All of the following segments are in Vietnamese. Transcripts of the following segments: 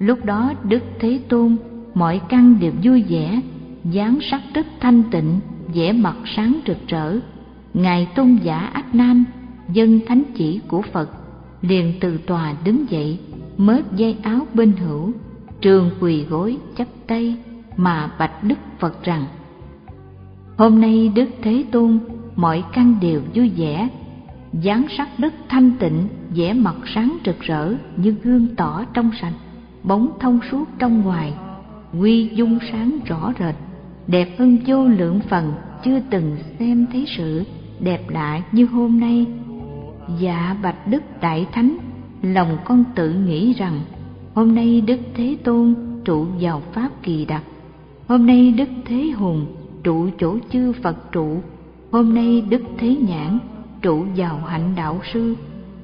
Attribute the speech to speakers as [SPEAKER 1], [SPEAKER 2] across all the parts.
[SPEAKER 1] lúc đó đức thế tôn, mọi căn đều vui vẻ, dáng sắc rất thanh tịnh, vẻ mặt sáng rực rỡ. Ngài tôn giả ách nan dân thánh chỉ của phật, liền từ tòa đứng dậy mớt dây áo bên hữu, trường quỳ gối chắp tay mà bạch đức phật rằng, hôm nay đức thế tôn, mọi căn đều vui vẻ, dáng sắc đức thanh tịnh, vẻ mặt sáng rực rỡ như gương tỏ trong sạch bóng thông suốt trong ngoài, quy dung sáng rõ rệt, đẹp hơn vô lượng phần, chưa từng xem thấy sự đẹp lạ như hôm nay. Dạ bạch đức đại thánh, lòng con tự nghĩ rằng, hôm nay đức thế tôn trụ vào pháp kỳ đặc. Hôm nay đức thế hùng trụ chỗ chư phật trụ. Hôm nay đức thế nhãn trụ vào hạnh đạo sư.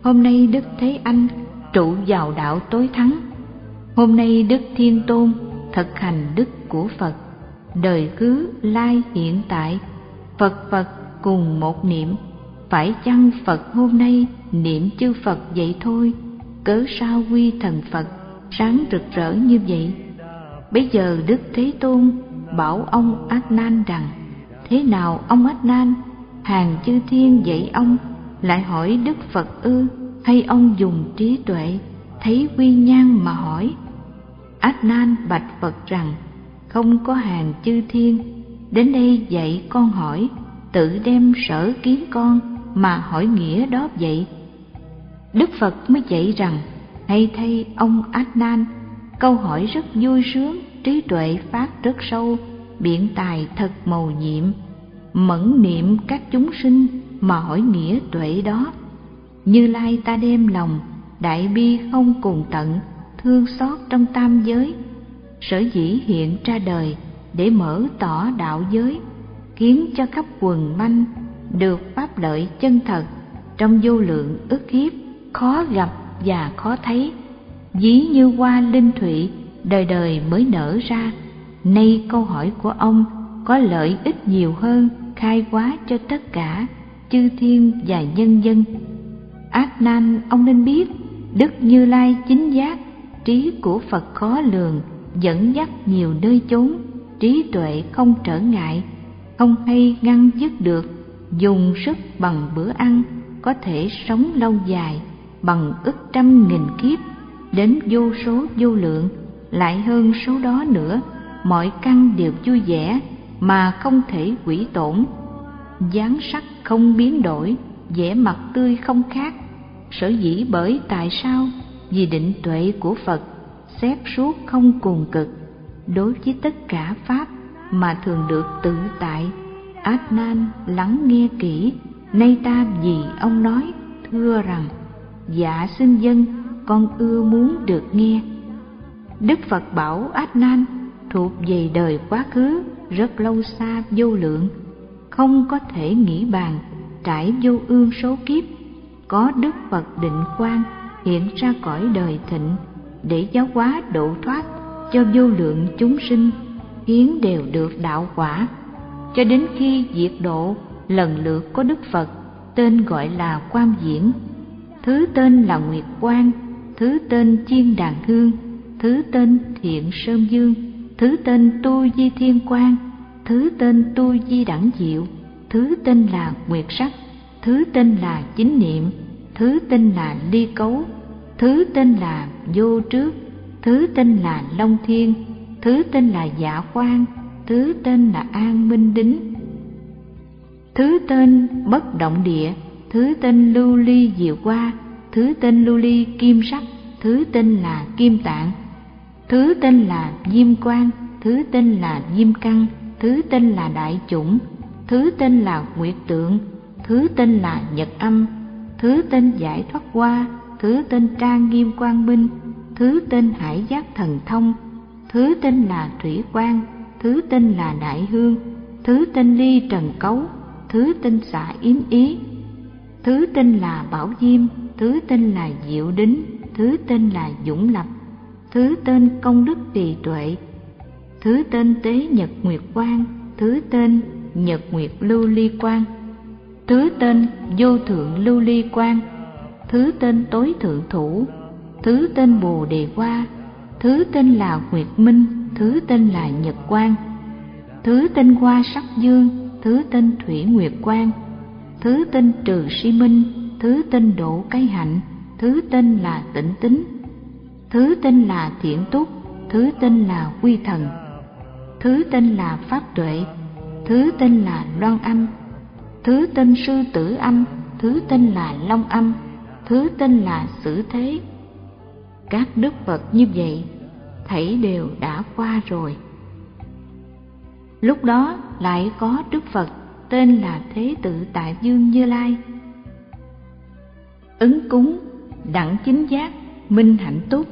[SPEAKER 1] Hôm nay đức thế anh trụ vào đạo tối thắng hôm nay đức thiên tôn thực hành đức của phật. Đời cứ lai hiện tại. Phật phật cùng một niệm. Phải chăng phật hôm nay niệm chư phật vậy thôi? Cớ sao quy thần phật sáng rực rỡ như vậy? Bây giờ đức thế tôn bảo ông át nan rằng, thế nào ông át nan hàng chư thiên dạy ông, lại hỏi đức phật ư? Hay ông dùng trí tuệ, thấy quy nhan mà hỏi? Nan bạch phật rằng, không có hàng chư thiên. Đến đây dạy con hỏi, tự đem sở kiến con mà hỏi nghĩa đó vậy. Đức phật mới dạy rằng, hay thay ông át nan câu hỏi rất vui sướng, trí tuệ phát rất sâu, biện tài thật màu nhiệm, mẫn niệm các chúng sinh mà hỏi nghĩa tuệ đó. Như lai ta đem lòng, đại bi không cùng tận thương xót trong tam giới. Sở dĩ hiện ra đời để mở tỏ đạo giới, khiến cho khắp quần manh được pháp lợi chân thật. Trong vô lượng ức hiếp, khó gặp và khó thấy. Ví như hoa linh thụy đời đời mới nở ra. Nay câu hỏi của ông có lợi ích nhiều hơn khai quá cho tất cả chư thiên và nhân dân. Ác nan, ông nên biết, đức như lai chính giác trí của phật khó lường, dẫn dắt nhiều nơi chốn, trí tuệ không trở ngại, không hay ngăn dứt được. Dùng sức bằng bữa ăn, có thể sống lâu dài, bằng ức trăm nghìn kiếp. Đến vô số vô lượng, lại hơn số đó nữa, mọi căn đều vui vẻ, mà không thể quỷ tổn. Dáng sắc không biến đổi, vẻ mặt tươi không khác. Sở dĩ bởi tại sao? Vì định tuệ của phật xét suốt không cùng cực, đối với tất cả pháp mà thường được tự tại. Át nan lắng nghe kỹ, nay ta vì ông nói, thưa rằng dạ xin dân, con ưa muốn được nghe. Đức phật bảo át nan thuộc về đời quá khứ, rất lâu xa vô lượng, không có thể nghĩ bàn, trải vô ương số kiếp, có đức phật định quan hiện ra cõi đời thịnh, để giáo hóa độ thoát cho vô lượng chúng sinh khiến đều được đạo quả. Cho đến khi diệt độ, lần lượt có đức phật, tên gọi là quan diễn. Thứ tên là nguyệt quang, thứ tên chiên đàn hương, thứ tên thiện sơn dương, thứ tên tu di thiên quang, thứ tên tu di đẳng diệu, thứ tên là nguyệt sắc, thứ tên là chính niệm, thứ tên là ly cấu thứ tên là vô trước thứ tên là long thiên thứ tên là dạ quan thứ tên là an minh đính thứ tên bất động địa thứ tên lưu ly diệu qua thứ tên lưu ly kim sắc thứ tên là kim tạng thứ tên là diêm quan thứ tên là diêm căn thứ tên là đại chủng thứ tên là nguyệt tượng thứ tên là nhật âm thứ tên giải thoát qua thứ tên trang nghiêm quang minh thứ tên hải giác thần thông thứ tên là thủy quang thứ tên là đại hương thứ tên ly trần cấu thứ tên xạ yếm ý thứ tên là bảo diêm thứ tên là diệu đính thứ tên là dũng lập thứ tên công đức trì tuệ thứ tên tế nhật nguyệt quang thứ tên nhật nguyệt lưu ly quang thứ tên vô thượng lưu ly quang thứ tên tối thượng thủ thứ tên bồ đề hoa thứ tên là nguyệt minh thứ tên là nhật quang thứ tên hoa sắc dương thứ tên thủy nguyệt quang thứ tên trừ si minh thứ tên độ cái hạnh thứ tên là tịnh tính thứ tên là thiện túc thứ tên là quy thần thứ tên là pháp tuệ thứ tên là loan âm thứ tên sư tử âm thứ tên là long âm thứ tên là xử thế. Các đức phật như vậy, thảy đều đã qua rồi. Lúc đó lại có đức phật tên là thế tự tại dương như lai. Ứng cúng, đẳng chính giác, minh hạnh túc,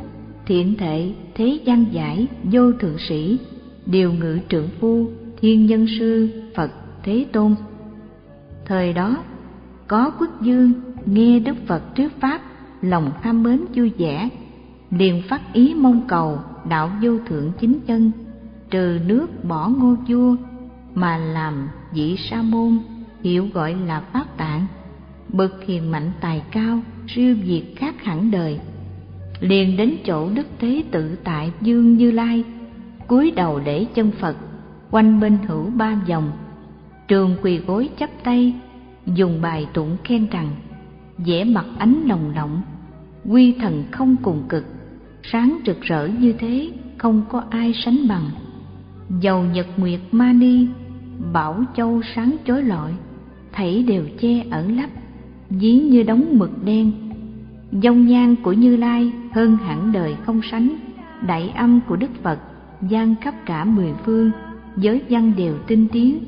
[SPEAKER 1] thiện thệ thế gian giải, vô thượng sĩ, điều ngự trượng phu, thiên nhân sư, phật, thế tôn. Thời đó, có quốc dương nghe đức phật thuyết pháp, lòng tham mến vui vẻ, liền phát ý mong cầu đạo vô thượng chính chân, trừ nước bỏ ngô vua mà làm vị sa môn hiệu gọi là pháp tạng. Bậc hiền mạnh tài cao, siêu việt khác hẳn đời. Liền đến chỗ đức thế tự tại dương như lai, cúi đầu để chân phật, quanh bên hữu ba vòng. Trường quỳ gối chắp tay, dùng bài tụng khen rằng vẻ mặt ánh lồng lộng quy thần không cùng cực, sáng rực rỡ như thế không có ai sánh bằng. Dầu nhật nguyệt ma ni, bảo châu sáng chói lọi, thảy đều che ẩn lấp ví như đống mực đen. Dông nhan của như lai hơn hẳn đời không sánh, đại âm của đức phật gian khắp cả mười phương, giới văn đều tinh tiến,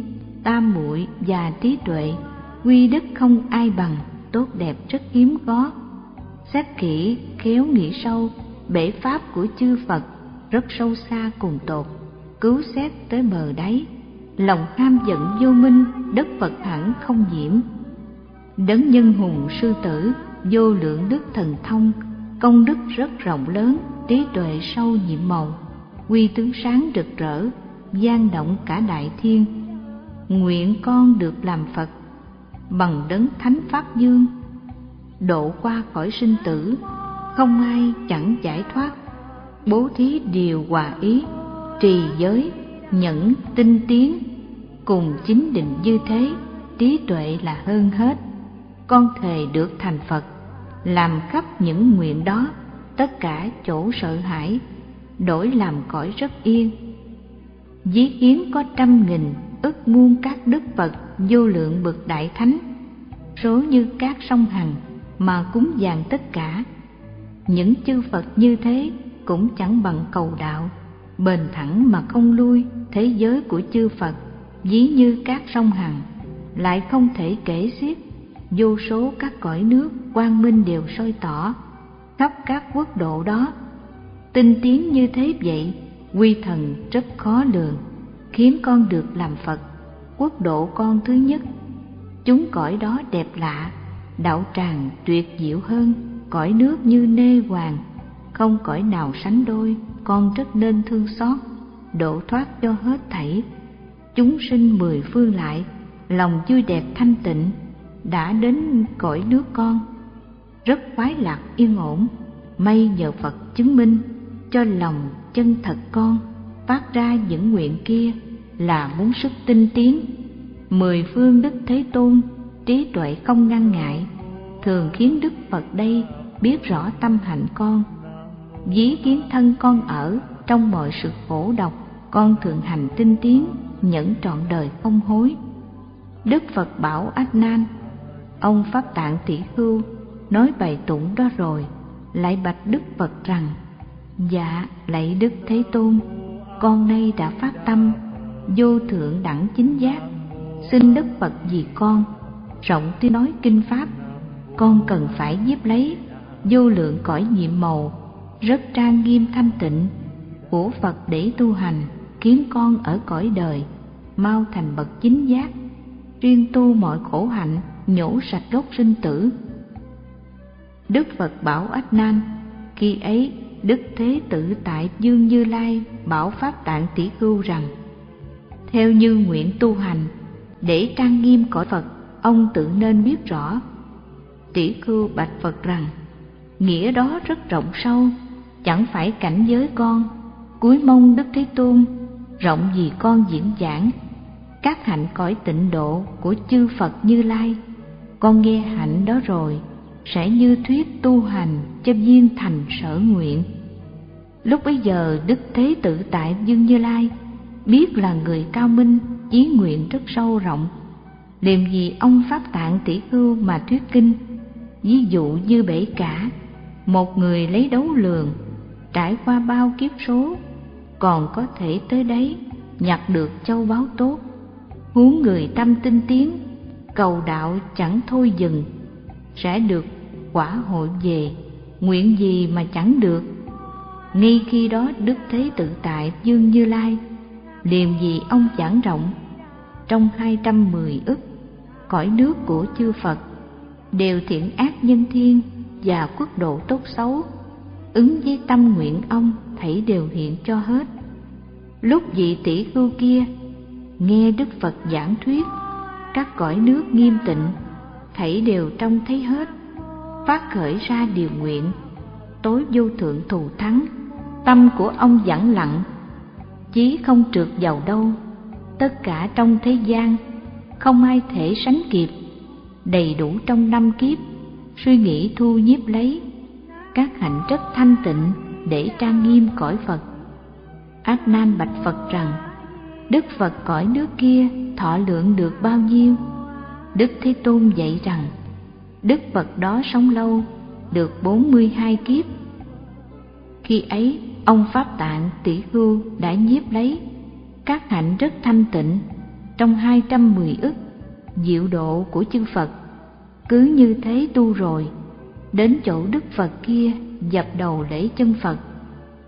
[SPEAKER 1] tam muội và trí tuệ, quy đức không ai bằng tốt đẹp rất hiếm có. Xét kỹ, khéo nghĩ sâu, bể pháp của chư phật rất sâu xa cùng tột, cứu xét tới bờ đáy. Lòng ham giận vô minh, đất phật hẳn không nhiễm. Đấng nhân hùng sư tử, vô lượng đức thần thông, công đức rất rộng lớn, trí tuệ sâu nhiệm màu, quy tướng sáng rực rỡ, gian động cả đại thiên. Nguyện con được làm phật bằng đấng thánh pháp dương, độ qua khỏi sinh tử, không ai chẳng giải thoát, bố thí điều hòa ý, trì giới, nhẫn tinh tiến, cùng chính định như thế, trí tuệ là hơn hết. Con thề được thành phật, làm khắp những nguyện đó, tất cả chỗ sợ hãi, đổi làm cõi rất yên. Dí kiến có trăm nghìn ức muôn các đức phật vô lượng bậc đại thánh, số như các sông hằng mà cúng dường tất cả. Những chư phật như thế cũng chẳng bằng cầu đạo, bền thẳng mà không lui thế giới của chư phật, ví như các sông hằng lại không thể kể xiết. Vô số các cõi nước quang minh đều soi tỏ khắp các quốc độ đó. Tinh tiến như thế vậy, quy thần rất khó lường khiến con được làm phật, quốc độ con thứ nhất. Chúng cõi đó đẹp lạ, đạo tràng tuyệt diệu hơn, cõi nước như nê hoàng. Không cõi nào sánh đôi, con rất nên thương xót, độ thoát cho hết thảy. Chúng sinh mười phương lại, lòng vui đẹp thanh tịnh, đã đến cõi nước con. Rất khoái lạc yên ổn, may nhờ phật chứng minh, cho lòng chân thật con, phát ra những nguyện kia là muốn sức tinh tiến. Mười phương đức thế tôn, trí tuệ không ngăn ngại, thường khiến đức phật đây biết rõ tâm hạnh con, dí kiến thân con ở trong mọi sự khổ độc, con thường hành tinh tiến, nhẫn trọn đời không hối. Đức phật bảo ách nan ông pháp tạng tỷ khưu nói bài tụng đó rồi, lại bạch đức phật rằng dạ lạy đức thế tôn, con nay đã phát tâm vô thượng đẳng chính giác, xin đức phật vì con, rộng tuy nói kinh pháp, con cần phải nhiếp lấy vô lượng cõi nhiệm màu, rất trang nghiêm thanh tịnh của phật để tu hành khiến con ở cõi đời, mau thành bậc chính giác, riêng tu mọi khổ hạnh, nhổ sạch gốc sinh tử. Đức phật bảo ách nan, khi ấy, đức thế tự tại dương như lai bảo pháp tạng tỷ cưu rằng theo như nguyện tu hành, để trang nghiêm cõi phật, ông tự nên biết rõ. Tỷ khưu bạch phật rằng, nghĩa đó rất rộng sâu, chẳng phải cảnh giới con, cuối mong đức thế tôn, rộng gì con diễn giảng, các hạnh cõi tịnh độ của chư phật như lai. Con nghe hạnh đó rồi, sẽ như thuyết tu hành cho viên thành sở nguyện. Lúc bấy giờ đức thế tự tại dương như lai biết là người cao minh chí nguyện rất sâu rộng. Niềm gì ông pháp tạng tỷ khưu mà thuyết kinh? Ví dụ như bể cả, một người lấy đấu lường, trải qua bao kiếp số, còn có thể tới đấy nhặt được châu báu tốt. Huống người tâm tinh tiến, cầu đạo chẳng thôi dừng, sẽ được quả hội về, nguyện gì mà chẳng được. Ngay khi đó đức thế tự tại dương như lai liền vì ông giảng rộng. Trong hai trăm mười ức, cõi nước của chư phật đều thiện ác nhân thiên và quốc độ tốt xấu. Ứng với tâm nguyện ông, thảy đều hiện cho hết. Lúc vị tỷ khưu kia nghe đức phật giảng thuyết, các cõi nước nghiêm tịnh, thảy đều trông thấy hết, phát khởi ra điều nguyện, tối vô thượng thù thắng. Tâm của ông vắng lặng chí không trượt vào đâu. Tất cả trong thế gian, không ai thể sánh kịp. Đầy đủ trong năm kiếp, suy nghĩ thu nhiếp lấy. Các hạnh rất thanh tịnh để trang nghiêm cõi phật. Ác nan bạch phật rằng, đức phật cõi nước kia thọ lượng được bao nhiêu? Đức thế tôn dạy rằng, đức phật đó sống lâu, được bốn mươi hai kiếp. Khi ấy ông pháp tạng tỷ khưu đã nhiếp lấy. Các hạnh rất thanh tịnh, trong hai trăm mười ức, diệu độ của chư phật. Cứ như thế tu rồi, đến chỗ đức phật kia dập đầu lễ chân phật.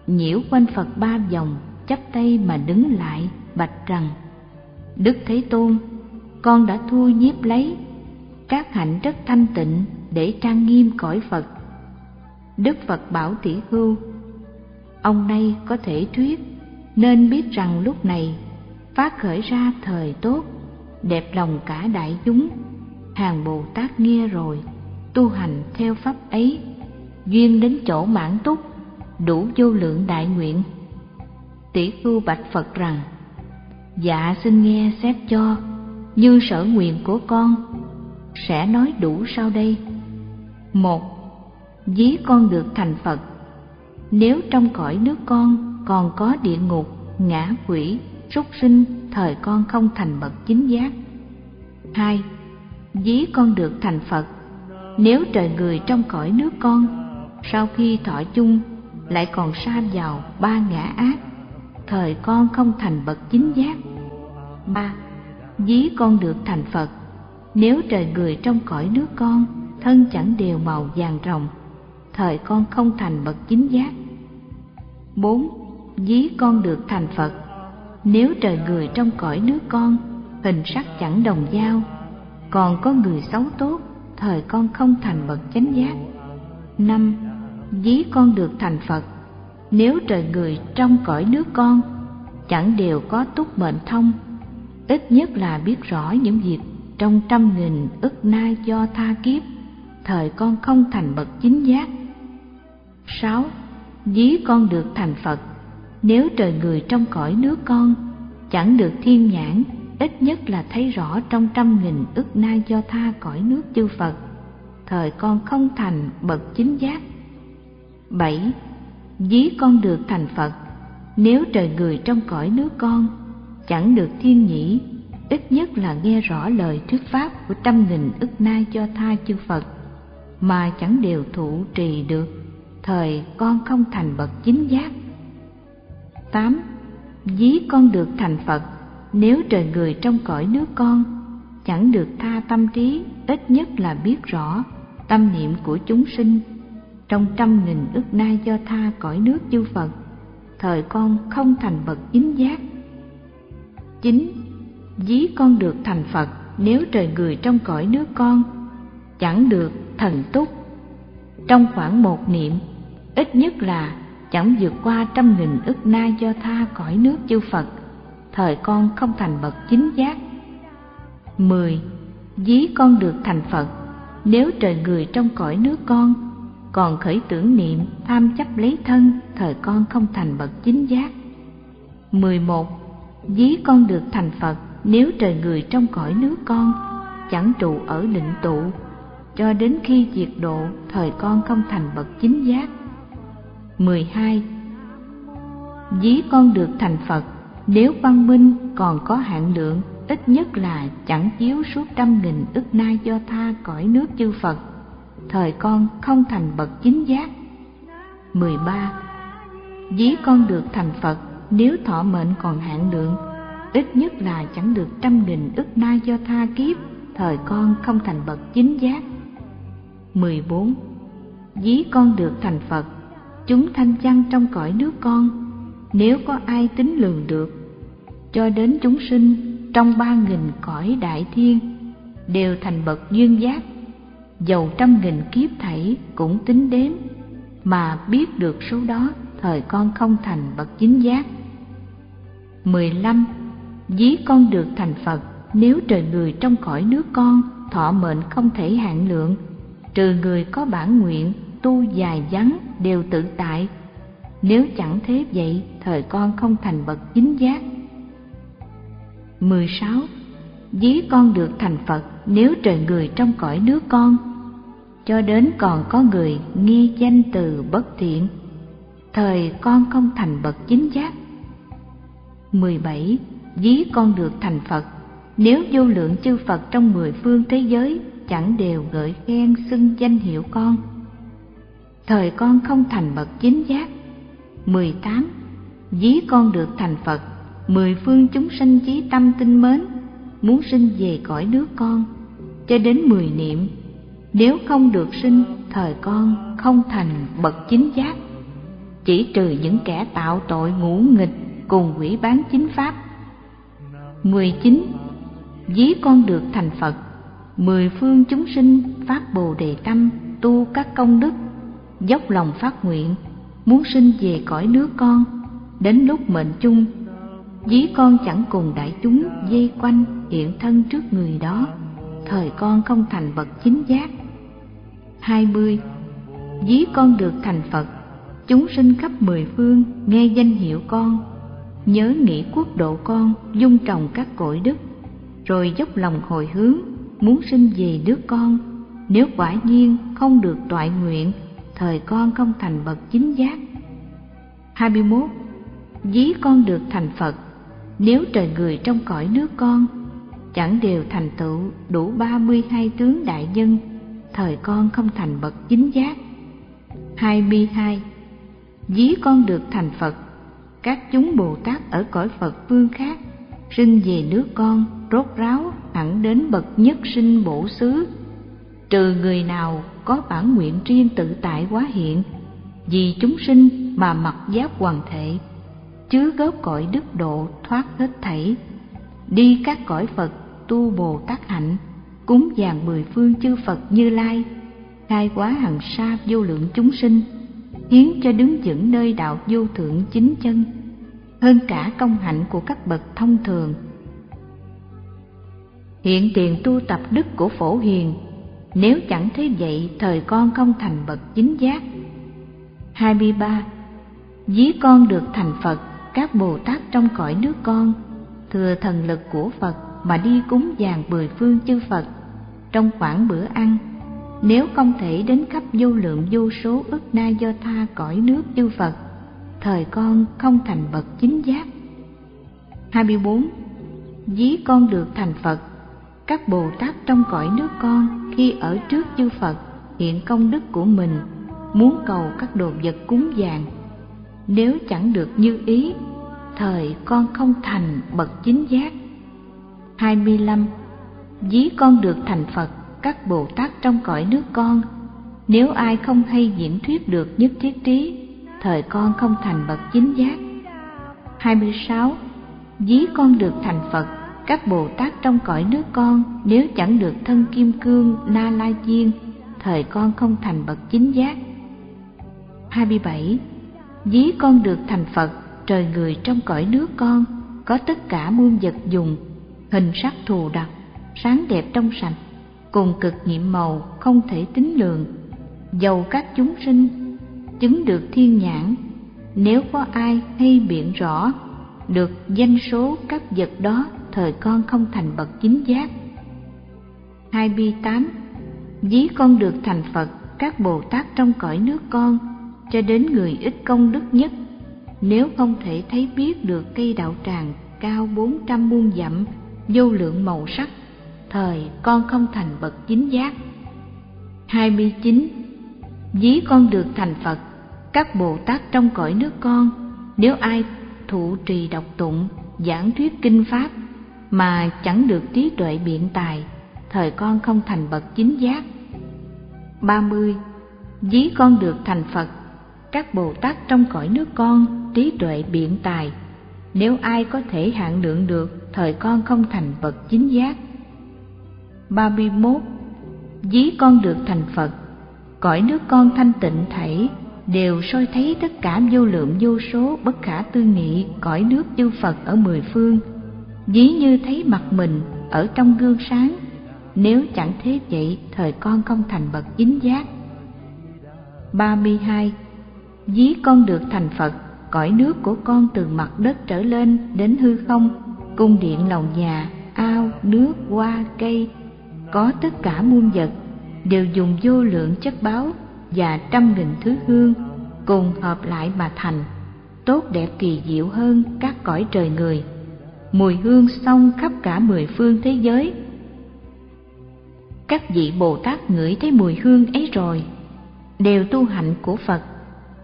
[SPEAKER 1] Nhiễu quanh phật ba vòng, chắp tay mà đứng lại, bạch rằng, đức thế tôn, con đã thu nhiếp lấy. Các hạnh rất thanh tịnh để trang nghiêm cõi phật. Đức phật bảo tỷ hưu ông nay có thể thuyết, nên biết rằng lúc này phát khởi ra thời tốt, đẹp lòng cả đại chúng. Hàng bồ tát nghe rồi, tu hành theo pháp ấy, duyên đến chỗ mãn túc, đủ vô lượng đại nguyện. Tỷ khưu bạch phật rằng dạ xin nghe xét cho, như sở nguyện của con, sẽ nói đủ sau đây. Một, dí con được thành phật nếu trong cõi nước con còn có địa ngục, ngã quỷ, súc sinh, thời con không thành bậc chính giác. Hai dí con được thành phật. Nếu trời người trong cõi nước con, sau khi thọ chung, lại còn sa vào ba ngã ác, thời con không thành bậc chính giác. Ba dí con được thành phật. Nếu trời người trong cõi nước con, thân chẳng đều màu vàng rồng thời con không thành bậc chính giác. Bốn, dí con được thành phật. Nếu trời người trong cõi nước con, hình sắc chẳng đồng dao còn có người xấu tốt, thời con không thành bậc chánh giác. Năm, dí con được thành phật. Nếu trời người trong cõi nước con, chẳng đều có túc mệnh thông, ít nhất là biết rõ những việc trong trăm nghìn ức na do tha kiếp, thời con không thành bậc chính giác sáu, dí con được thành phật. Nếu trời người trong cõi nước con, chẳng được thiên nhãn, ít nhất là thấy rõ trong trăm nghìn ức na do tha cõi nước chư phật. Thời con không thành bậc chính giác. Bảy, dí con được thành phật. Nếu trời người trong cõi nước con, chẳng được thiên nhĩ, ít nhất là nghe rõ lời thuyết pháp của trăm nghìn ức na do tha chư Phật, mà chẳng đều thụ trì được thời con không thành bậc chính giác. tám, Dí con được thành Phật, nếu trời người trong cõi nước con, chẳng được tha tâm trí, ít nhất là biết rõ tâm niệm của chúng sinh trong trăm nghìn ức nay do tha cõi nước chư Phật, thời con không thành bậc chính giác. chín, Dí con được thành Phật, nếu trời người trong cõi nước con, chẳng được thần túc trong khoảng một niệm ít nhất là chẳng vượt qua trăm nghìn ức na do tha cõi nước chư Phật. Thời con không thành bậc chính giác. Mười, Dí con được thành Phật. Nếu trời người trong cõi nước con, còn khởi tưởng niệm, tham chấp lấy thân, thời con không thành bậc chính giác. 11. Dí con được thành Phật. Nếu trời người trong cõi nước con, chẳng trụ ở định tụ cho đến khi diệt độ, thời con không thành bậc chính giác. 12. Dí con được thành Phật, nếu văn minh còn có hạn lượng, ít nhất là chẳng chiếu suốt trăm nghìn ức na do tha cõi nước chư Phật thời con không thành bậc chính giác 13. Dí con được thành Phật, nếu thọ mệnh còn hạn lượng, ít nhất là chẳng được trăm nghìn ức na do tha kiếp, thời con không thành bậc chính giác 14. Dí con được thành Phật chúng thanh chăng trong cõi nước con, nếu có ai tính lường được, cho đến chúng sinh trong ba nghìn cõi đại thiên đều thành bậc duyên giác, dầu trăm nghìn kiếp thảy cũng tính đếm mà biết được số đó, thời con không thành bậc chính giác 15. Dí con được thành Phật, nếu trời người trong cõi nước con, thọ mệnh không thể hạn lượng, trừ người có bản nguyện tu dài vắng đều tự tại. Nếu chẳng thế vậy, thời con không thành bậc chính giác. 16. Dí con được thành Phật nếu trời người trong cõi nước con. Cho đến còn có người nghi danh từ bất thiện, thời con không thành bậc chính giác. 17. Dí con được thành Phật nếu vô lượng chư Phật trong mười phương thế giới chẳng đều gợi khen xưng danh hiệu con thời con không thành bậc chính giác. 18. Dí con được thành Phật, mười phương chúng sanh chí tâm tinh mến, muốn sinh về cõi nước con. Cho đến mười niệm, nếu không được sinh, thời con không thành bậc chính giác. Chỉ trừ những kẻ tạo tội ngũ nghịch cùng quỷ bán chính pháp. 19. Dí con được thành Phật, Mười phương chúng sinh phát bồ đề tâm Tu các công đức. Dốc lòng phát nguyện, Muốn sinh về cõi nước con. Đến lúc mệnh chung, Dí con chẳng cùng đại chúng dây quanh hiện thân trước người đó. Thời con không thành bậc chính giác. 20. Dí con được thành Phật, Chúng sinh khắp mười phương, nghe danh hiệu con, Nhớ nghĩ quốc độ con, dung trồng các cội đức, Rồi dốc lòng hồi hướng, muốn sinh về nước con. Nếu quả nhiên không được toại nguyện Thời con không thành bậc chính giác 21. Dí con được thành Phật Nếu trời người trong cõi nước con, Chẳng đều thành tựu đủ ba mươi hai tướng đại nhân, Thời con không thành bậc chính giác 22. Dí con được thành Phật Các chúng Bồ Tát ở cõi Phật phương khác Sinh về nước con, rốt ráo hẳn đến bậc nhất sinh bổ xứ Trừ người nào có bản nguyện riêng tự tại quá hiện, Vì chúng sinh mà mặc giáp hoàng thể, Chứa góp cõi đức độ thoát hết thảy, Đi các cõi Phật tu Bồ Tát hạnh, Cúng dường mười phương chư Phật như lai, Khai quá hằng sa vô lượng chúng sinh, Hiến cho đứng vững nơi đạo vô thượng chính chân, Hơn cả công hạnh của các bậc thông thường. Hiện tiền tu tập đức của phổ hiền nếu chẳng thế vậy, thời con không thành bậc chính giác 23. Dí con được thành Phật, Các Bồ Tát trong cõi nước con, Thừa thần lực của Phật Mà đi cúng dường mười phương chư Phật Trong khoảng bữa ăn Nếu không thể đến khắp vô lượng vô số ức na do tha cõi nước chư Phật, Thời con không thành bậc chính giác 24. Dí con được thành Phật các Bồ Tát trong cõi nước con khi ở trước chư Phật hiện công đức của mình, muốn cầu các đồ vật cúng dường nếu chẳng được như ý, thời con không thành bậc chính giác 25. Dí con được thành Phật, các Bồ Tát trong cõi nước con, nếu ai không hay diễn thuyết được nhất thiết trí, thời con không thành bậc chính giác 26. Dí con được thành Phật các Bồ Tát trong cõi nước con nếu chẳng được thân kim cương na la diên, thời con không thành bậc chính giác. 27. Dí con được thành Phật, trời người trong cõi nước con, có tất cả muôn vật dùng, hình sắc thù đặc, sáng đẹp trong sạch, cùng cực nhiệm màu không thể tính lường. dầu các chúng sinh chứng được thiên nhãn nếu có ai hay biện rõ được danh số các vật đó thời con không thành bậc chính giác. Hai bi tám, dí con được thành phật, các bồ tát trong cõi nước con, cho đến người ít công đức nhất. Nếu không thể thấy biết được cây đạo tràng cao bốn trăm muôn dặm, vô lượng màu sắc, thời con không thành bậc chính giác. Hai mươi chín, dí con được thành phật, các bồ tát trong cõi nước con, nếu ai thụ trì đọc tụng, giảng thuyết kinh pháp mà chẳng được trí tuệ biện tài, thời con không thành bậc chính giác. Ba mươi, dí con được thành phật, các bồ tát trong cõi nước con trí tuệ biện tài. Nếu ai có thể hạn lượng được, thời con không thành bậc chính giác. Ba mươi 31. Dí con được thành Phật, Cõi nước con thanh tịnh thảy Đều soi thấy tất cả vô lượng vô số Bất khả tư nghị cõi nước chư Phật ở mười phương. Dí như thấy mặt mình ở trong gương sáng Nếu chẳng thế vậy Thời con không thành bậc chính giác. Ba mươi hai Dí con được thành Phật Cõi nước của con từ mặt đất trở lên đến hư không Cung điện lầu nhà, ao, nước, hoa, cây có tất cả muôn vật đều dùng vô lượng chất báo và trăm nghìn thứ hương cùng hợp lại mà thành tốt đẹp kỳ diệu hơn các cõi trời người mùi hương xong khắp cả mười phương thế giới. Các vị bồ tát ngửi thấy mùi hương ấy rồi đều tu hạnh của phật.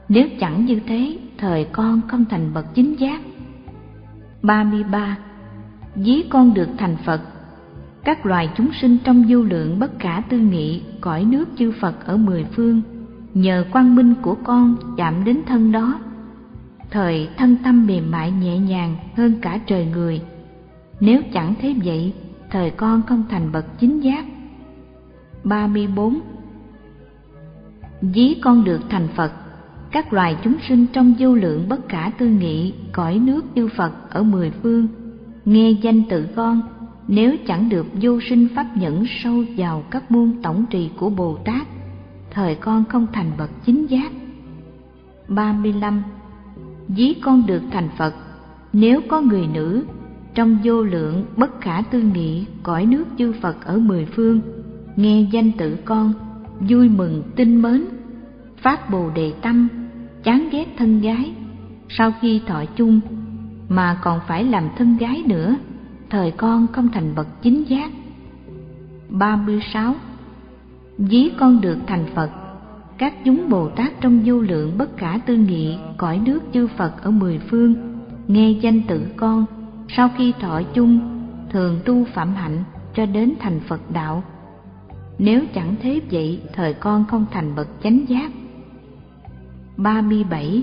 [SPEAKER 1] Nếu chẳng như thế thời con không thành bậc chính giác. Ba mươi ba. Dí con được thành phật. Các loài chúng sinh trong vô lượng bất khả tư nghị cõi nước chư Phật ở mười phương, nhờ quang minh của con chạm đến thân đó. Thời thân tâm mềm mại nhẹ nhàng hơn cả trời người. Nếu chẳng thế vậy, thời con không thành bậc chính giác. ba mươi bốn Dí con được thành Phật, các loài chúng sinh trong vô lượng bất khả tư nghị cõi nước yêu Phật ở mười phương, nghe danh tự con nếu chẳng được vô sinh pháp nhẫn sâu vào các môn tổng trì của Bồ Tát, thời con không thành bậc chính giác. 35. Dí con được thành Phật, nếu có người nữ trong vô lượng bất khả tư nghị cõi nước chư Phật ở mười phương, nghe danh tự con, vui mừng tin mến, phát bồ đề tâm, chán ghét thân gái, sau khi thọ chung mà còn phải làm thân gái nữa thời con không thành bậc chính giác. 36. Dí con được thành Phật, các chúng Bồ Tát trong vô lượng bất khả tư nghị cõi nước chư Phật ở mười phương, nghe danh tự con, sau khi thọ chung, thường tu phạm hạnh cho đến thành Phật đạo. Nếu chẳng thế vậy, thời con không thành bậc chánh giác. 37.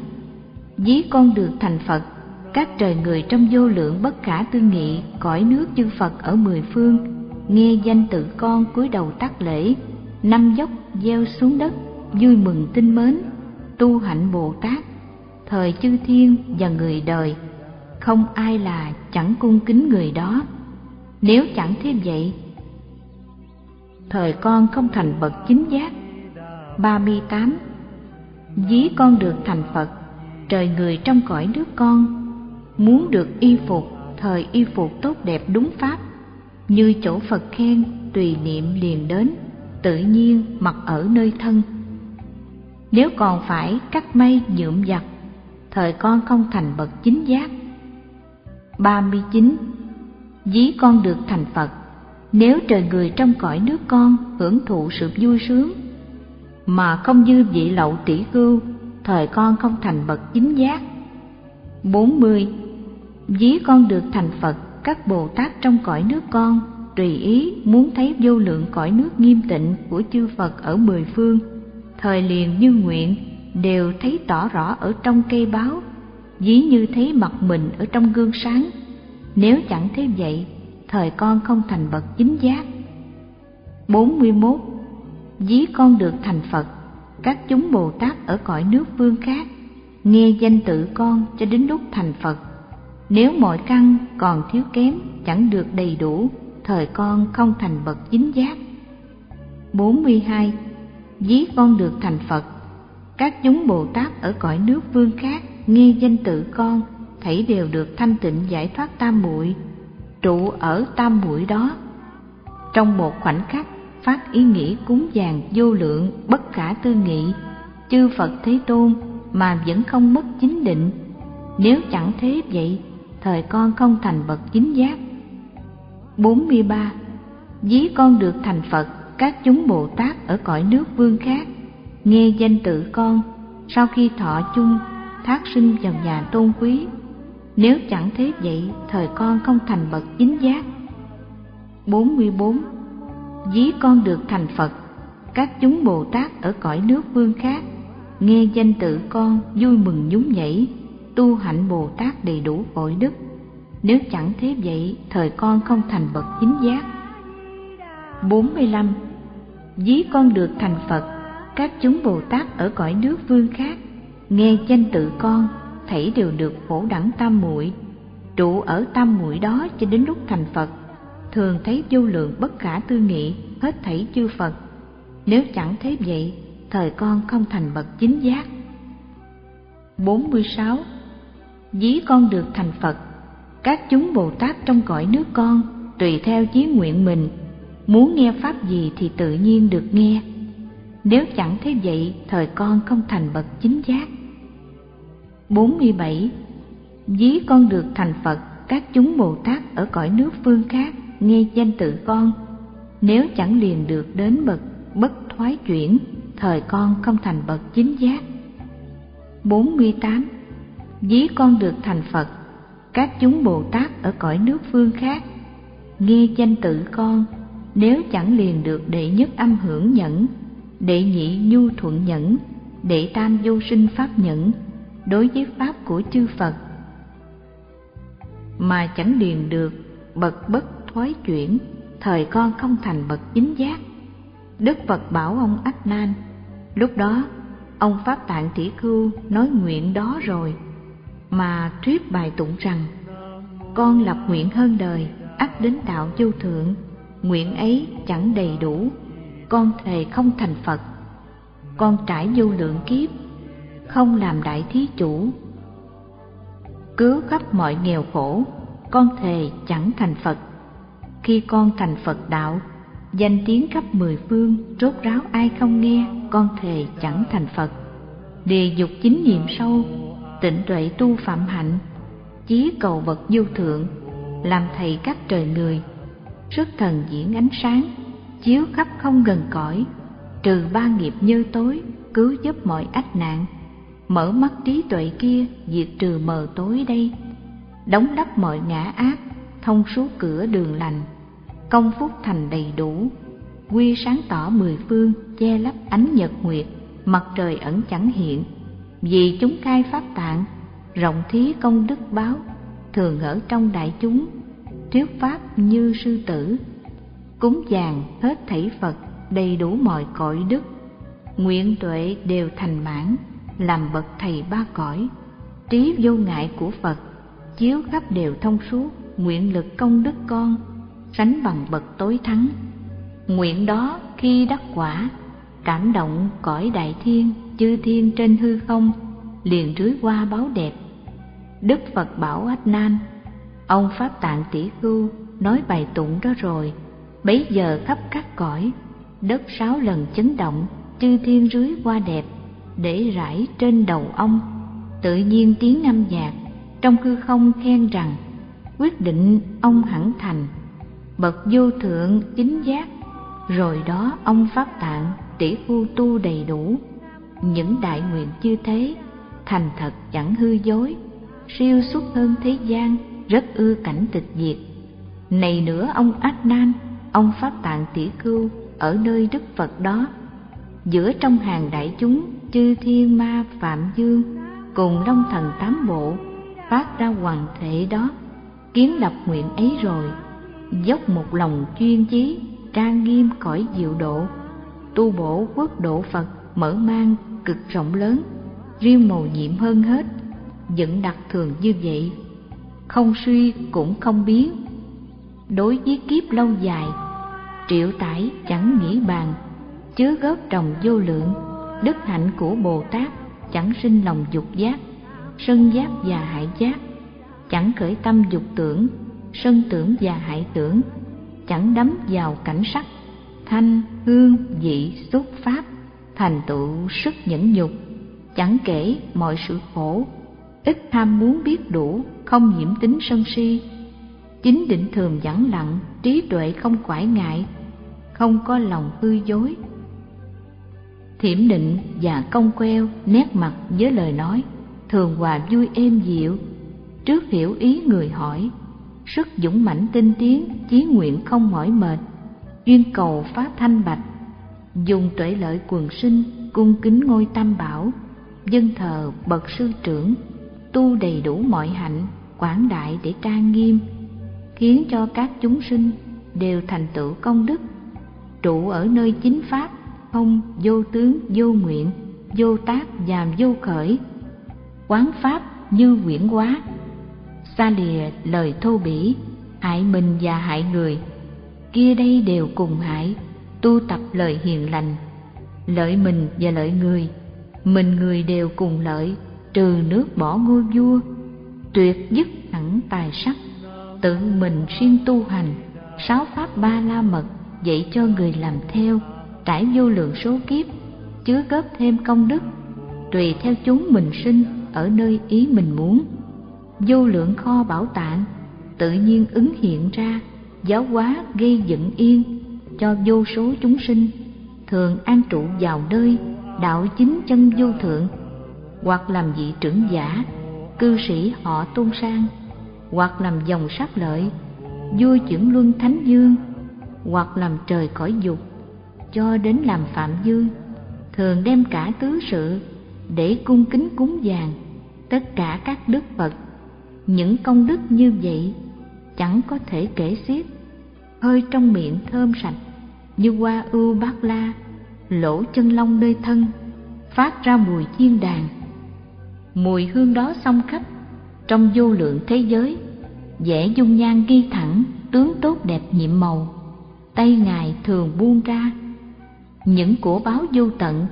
[SPEAKER 1] Dí con được thành Phật, các trời người trong vô lượng bất khả tư nghị cõi nước chư Phật ở mười phương nghe danh tự con cúi đầu tác lễ năm dốc gieo xuống đất vui mừng tinh mến, tu hạnh Bồ Tát, thời chư thiên và người đời. Không ai là chẳng cung kính người đó. Nếu chẳng thế vậy, thời con không thành bậc chính giác. Ba mươi tám. Dí con được thành Phật, trời người trong cõi nước con. Muốn được y phục, thời y phục tốt đẹp đúng pháp. Như chỗ phật khen, tùy niệm liền đến, tự nhiên mặc ở nơi thân nếu còn phải cắt mây nhuộm giặt thời con không thành bậc chính giác. Ba mươi chín. Dí con được thành phật nếu trời người trong cõi nước con hưởng thụ sự vui sướng mà không dư vị lậu tỷ cưu thời con không thành bậc chính giác. Bốn mươi. Dí con được thành Phật, các Bồ Tát trong cõi nước con, tùy ý muốn thấy vô lượng cõi nước nghiêm tịnh của chư Phật ở mười phương, thời liền như nguyện, đều thấy tỏ rõ ở trong cây báo, dí như thấy mặt mình ở trong gương sáng. Nếu chẳng thế vậy, thời con không thành bậc chính giác. 41. Dí con được thành Phật, các chúng Bồ Tát ở cõi nước vương khác, nghe danh tự con cho đến lúc thành Phật nếu mọi căn còn thiếu kém chẳng được đầy đủ, thời con không thành bậc chính giác. 42 dí con được thành Phật. Các chúng Bồ Tát ở cõi nước vương khác nghe danh tự con, thảy đều được thanh tịnh giải thoát tam muội, trụ ở tam muội đó. Trong một khoảnh khắc, phát ý nghĩ cúng dường vô lượng bất khả tư nghị, chư Phật Thế Tôn mà vẫn không mất chính định. Nếu chẳng thế vậy, thời con không thành bậc chính giác. 43. Dí con được thành Phật các chúng Bồ Tát ở cõi nước vương khác, nghe danh tự con, sau khi thọ chung, thác sinh vào nhà tôn quý. Nếu chẳng thế vậy, thời con không thành bậc chính giác. 44 dí con được thành Phật, các chúng Bồ Tát ở cõi nước vương khác, nghe danh tự con, vui mừng nhún nhảy, tu hạnh Bồ Tát đầy đủ cội đức. Nếu chẳng thế vậy, thời con không thành bậc chính giác. 45 Dí con được thành Phật, các chúng Bồ Tát ở cõi nước vương khác, nghe danh tự con, thảy đều được phổ đẳng tam muội trụ ở tam muội đó cho đến lúc thành Phật, thường thấy vô lượng bất khả tư nghị hết thảy chư Phật. Nếu chẳng thế vậy, thời con không thành bậc chính giác. 46. Dí con được thành Phật, các chúng Bồ Tát trong cõi nước con tùy theo chí nguyện mình muốn nghe pháp gì thì tự nhiên được nghe. Nếu chẳng thế vậy, thời con không thành bậc chính giác. 47. Dí con được thành Phật, các chúng Bồ Tát ở cõi nước phương khác nghe danh tự con. Nếu chẳng liền được đến bậc bất thoái chuyển, thời con không thành bậc chính giác. 48. Dí con được thành Phật, các chúng Bồ Tát ở cõi nước phương khác nghe danh tự con nếu chẳng liền được đệ nhất âm hưởng nhẫn, đệ nhị nhu thuận nhẫn, đệ tam vô sinh pháp nhẫn, đối với pháp của chư phật, mà chẳng liền được bậc bất thoái chuyển, thời con không thành bậc chính giác. Đức phật bảo ông ách nan lúc đó, ông pháp tạng tỷ khưu nói nguyện đó rồi, mà thuyết bài tụng rằng, con lập nguyện hơn đời, ắt đến đạo vô thượng nguyện ấy chẳng đầy đủ. Con thề không thành phật. Con trải vô lượng kiếp, không làm đại thí chủ. Cứu khắp mọi nghèo khổ, con thề chẳng thành phật. Khi con thành phật đạo, danh tiếng khắp mười phương, rốt ráo ai không nghe, con thề chẳng thành phật. Đề dục chính niệm sâu, tịnh tuệ tu phạm hạnh, chí cầu vật vô thượng, làm thầy các trời người sức thần diễn ánh sáng, chiếu khắp không gần cõi, trừ ba nghiệp như tối, cứu giúp mọi ách nạn. Mở mắt trí tuệ kia, diệt trừ mờ tối đây. Đóng đắp mọi ngã ác, thông suốt cửa đường lành. Công phúc thành đầy đủ. Quy sáng tỏ mười phương, che lấp ánh nhật nguyệt, mặt trời ẩn chẳng hiện. Vì chúng khai pháp tạng, rộng thí công đức báo, thường ở trong đại chúng thuyết pháp như sư tử. Cúng dường hết thảy Phật đầy đủ mọi cõi đức. Nguyện tuệ đều thành mãn, làm bậc thầy ba cõi. Trí vô ngại của Phật, chiếu khắp đều thông suốt, nguyện lực công đức con, sánh bằng bậc tối thắng. Nguyện đó khi đắc quả, cảm động cõi đại thiên, chư thiên trên hư không, liền rưới qua báo đẹp. Đức phật bảo ách nan ông pháp tạng tỷ khưu nói bài tụng đó rồi. Bấy giờ khắp các cõi, đất sáu lần chấn động, chư thiên rưới qua đẹp, để rải trên đầu ông. Tự nhiên tiếng âm nhạc, trong hư không khen rằng, quyết định ông hẳn thành, bậc vô thượng chính giác. Rồi đó ông pháp tạng tỷ khu tu đầy đủ. Những đại nguyện như thế thành thật chẳng hư dối, siêu xuất hơn thế gian rất ưa cảnh tịch diệt này nữa ông ách nan ông pháp tạng tỷ cưu ở nơi đức phật đó. Giữa trong hàng đại chúng, chư thiên ma phạm dương cùng long thần tám bộ, phát ra hoàng thể đó, kiến lập nguyện ấy rồi, dốc một lòng chuyên chí trang nghiêm cõi diệu độ, tu bổ quốc độ phật mở mang cực rộng lớn, riêng màu nhiệm hơn hết dựng đặc thường như vậy không suy cũng không biến. Đối với kiếp lâu dài, triệu tải chẳng nghĩ bàn, chứa góp trồng vô lượng. Đức hạnh của bồ tát chẳng sinh lòng dục giác, sân giác và hại giác. Chẳng khởi tâm dục tưởng, sân tưởng và hại tưởng. Chẳng đắm vào cảnh sắc, thanh, hương, vị, xúc pháp, thành tựu sức nhẫn nhục. Chẳng kể mọi sự khổ ít tham muốn biết đủ, không nhiễm tính sân si. Chính định thường vắng lặng, trí tuệ không quải ngại, không có lòng hư dối. Thiểm định và công queo, nét mặt với lời nói, thường hòa vui êm dịu. Trước hiểu ý người hỏi, sức dũng mãnh tinh tiến, chí nguyện không mỏi mệt. Duyên cầu phá thanh bạch, dùng tuệ lợi quần sinh, cung kính ngôi tam bảo. Dân thờ bậc sư trưởng tu đầy đủ mọi hạnh, quảng đại để trang nghiêm, khiến cho các chúng sinh đều thành tựu công đức. Trụ ở nơi chính pháp, không vô tướng, vô nguyện, vô tác và vô khởi. Quán pháp như quyển quá xa lìa lời thô bỉ, hại mình và hại người. Kia đây đều cùng hại, tu tập lời hiền lành, lợi mình và lợi người. Mình người đều cùng lợi trừ nước bỏ ngôi vua, tuyệt dứt hẳn tài sắc. Tự mình siêng tu hành, sáu pháp ba la mật, dạy cho người làm theo, trải vô lượng số kiếp, chứa góp thêm công đức, tùy theo chúng mình sinh ở nơi ý mình muốn. Vô lượng kho bảo tạng tự nhiên ứng hiện ra, giáo hóa gây dựng yên cho vô số chúng sinh. Thường an trụ vào nơi đạo chính chân vô thượng hoặc làm vị trưởng giả, cư sĩ họ tôn sang, hoặc làm dòng sắc lợi, vua trưởng luân thánh dương, hoặc làm trời cõi dục, cho đến làm phạm dương thường đem cả tứ sự để cung kính cúng dường tất cả các đức phật. Những công đức như vậy chẳng có thể kể xiết, hơi trong miệng thơm sạch như hoa ưu bát la, lỗ chân lông nơi thân, phát ra mùi chiên đàn mùi hương đó xông khắp. Trong vô lượng thế giới, vẻ dung nhan ghi thẳng, tướng tốt đẹp nhiệm màu. Tay ngài thường buông ra. Những của báo vô tận,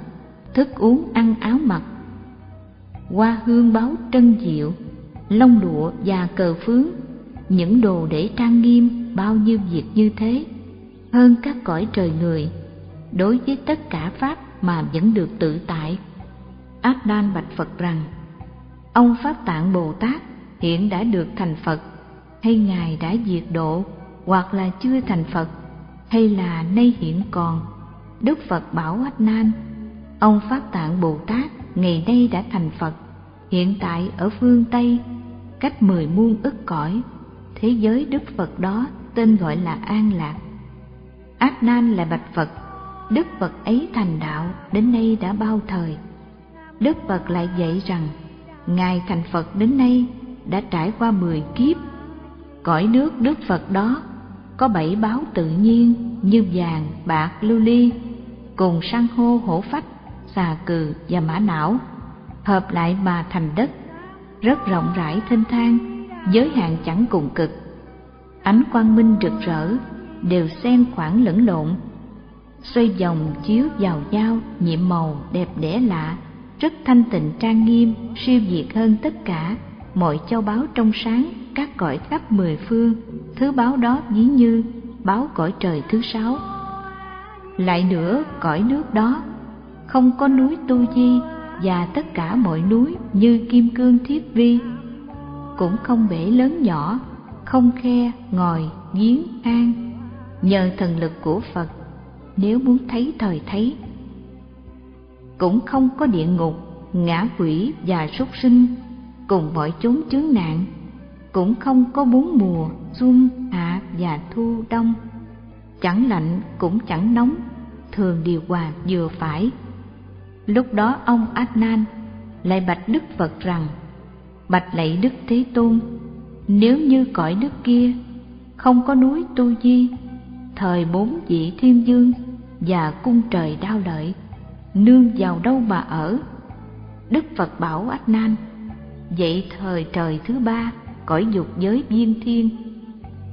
[SPEAKER 1] thức uống ăn áo mặc. Hoa hương báo trân diệu lông lụa và cờ phướng. Những đồ để trang nghiêm, bao nhiêu việc như thế. Hơn các cõi trời người, đối với tất cả pháp mà vẫn được tự tại. Áp đan bạch phật rằng ông pháp tạng bồ tát hiện đã được thành phật, hay ngài đã diệt độ, hoặc là chưa thành phật, hay là nay hiện còn, đức phật bảo ách nan ông pháp tạng bồ tát ngày nay đã thành phật, hiện tại ở phương tây, cách mười muôn ức cõi, thế giới đức phật đó tên gọi là an lạc. Ác nan là bạch phật, đức phật ấy thành đạo đến nay đã bao thời. Đức phật lại dạy rằng ngài thành phật đến nay đã trải qua mười kiếp. Cõi nước đức phật đó có bảy báo tự nhiên như vàng, bạc, lưu ly, cùng san hô, hổ phách, xà cừ và mã não, hợp lại mà thành đất, rất rộng rãi thênh thang, giới hạn chẳng cùng cực. Ánh quang minh rực rỡ, đều xen khoảng lẫn lộn, xoay vòng chiếu vào nhau, nhiệm màu đẹp đẽ lạ rất thanh tịnh trang nghiêm, siêu diệt hơn tất cả mọi châu báu trong sáng, các cõi khắp mười phương. Thứ báo đó ví như báo cõi trời thứ sáu. Lại nữa, cõi nước đó không có núi tu di và tất cả mọi núi như kim cương thiết vi, cũng không bể lớn nhỏ, không khe, ngòi, giếng, an. Nhờ thần lực của phật, nếu muốn thấy thời thấy cũng không có địa ngục, ngã quỷ và súc sinh, cùng mọi chốn chướng nạn, cũng không có bốn mùa, xuân, hạ và thu đông. Chẳng lạnh cũng chẳng nóng, thường điều hòa vừa phải. Lúc đó ông Adnan lại bạch Đức Phật rằng, bạch lạy Đức Thế Tôn, nếu như cõi nước kia không có núi tu di, thời bốn vị thiên dương và cung trời đao lợi nương vào đâu mà ở. Đức phật bảo ách nan vậy thời trời thứ ba, cõi dục giới viên thiên,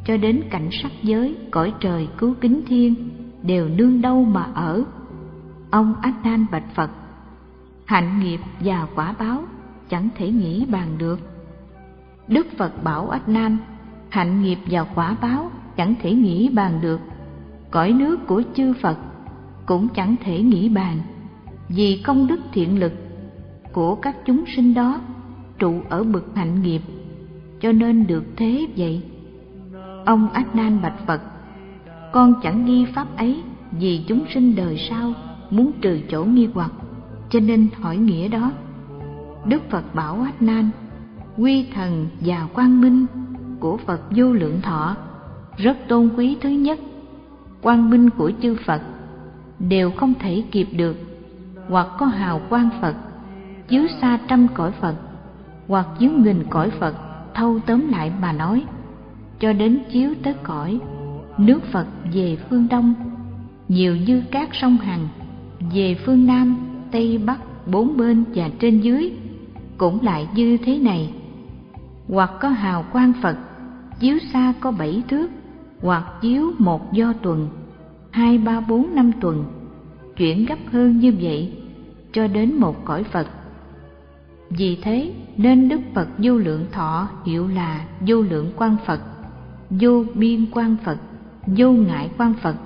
[SPEAKER 1] cho đến cảnh sắc giới, cõi trời cứu kính thiên, đều nương đâu mà ở. Ông a nan bạch phật, hạnh nghiệp và quả báo chẳng thể nghĩ bàn được. Đức phật bảo ách nan hạnh nghiệp và quả báo chẳng thể nghĩ bàn được. Cõi nước của chư phật cũng chẳng thể nghĩ bàn vì công đức thiện lực của các chúng sinh đó trụ ở bậc hạnh nghiệp, cho nên được thế vậy. Ông ách nan bạch phật, con chẳng ghi pháp ấy vì chúng sinh đời sau muốn trừ chỗ nghi hoặc, cho nên hỏi nghĩa đó. Đức phật bảo ách nan quy thần và quang minh của phật vô lượng thọ rất tôn quý thứ nhất. Quang minh của chư phật đều không thể kịp được hoặc có hào quang phật chiếu xa trăm cõi phật, hoặc chiếu nghìn cõi phật, thâu tóm lại mà nói. Cho đến chiếu tới cõi, nước phật về phương đông, nhiều như các sông hằng, về phương nam, tây bắc, bốn bên và trên dưới, cũng lại như thế này. Hoặc có hào quang phật, chiếu xa có bảy thước, hoặc chiếu một do tuần, hai ba bốn năm tuần chuyển gấp hơn như vậy cho đến một cõi phật vì thế nên đức phật vô lượng thọ hiệu là vô lượng quan phật vô biên quan phật vô ngại quan phật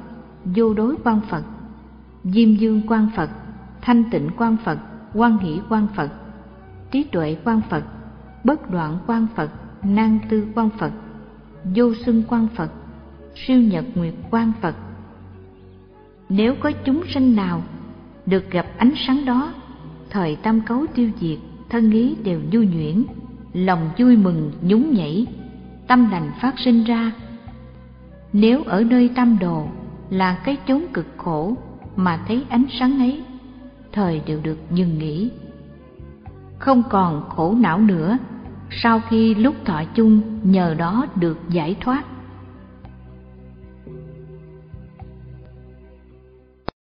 [SPEAKER 1] vô đối quan phật diêm dương quan phật thanh tịnh quan phật quan hỷ quan phật trí tuệ quan phật bất đoạn quan phật nan tư quan phật vô xưng quan phật siêu nhật nguyệt quan phật nếu có chúng sinh nào được gặp ánh sáng đó, thời tâm cấu tiêu diệt, thân ý đều vui nhuyễn, lòng vui mừng, nhún nhảy, tâm lành phát sinh ra. Nếu ở nơi tâm đồ là cái chốn cực khổ mà thấy ánh sáng ấy, thời đều được dừng nghỉ. Không còn khổ não nữa, sau khi lúc thọ chung, nhờ đó được giải thoát.